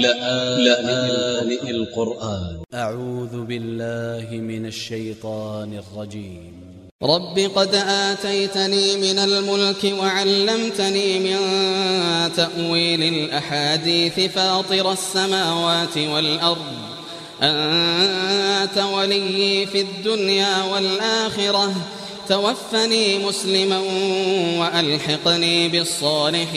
لآن القرآن. أ ع و ذ ب ا ل ل ه من ا ل ش ي ط ا ن ا ل ج ي م رب قد آتيتني من الملك وعلمتني من تأويل الأحاديث فاطر السماوات والأرض. أنت ولي في الدنيا والآخرة. توفني مسلما وألحقني بالصالحين.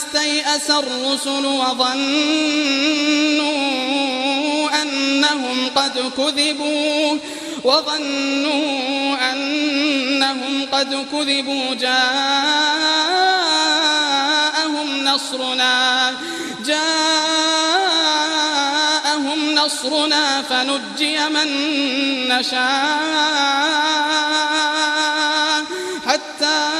استيأس الرسل وظنوا أنهم قد كذبوا وظنوا أنهم قد كذبوا. جاءهم نصرنا جاءهم نصرنا فنجي من نشاء حتى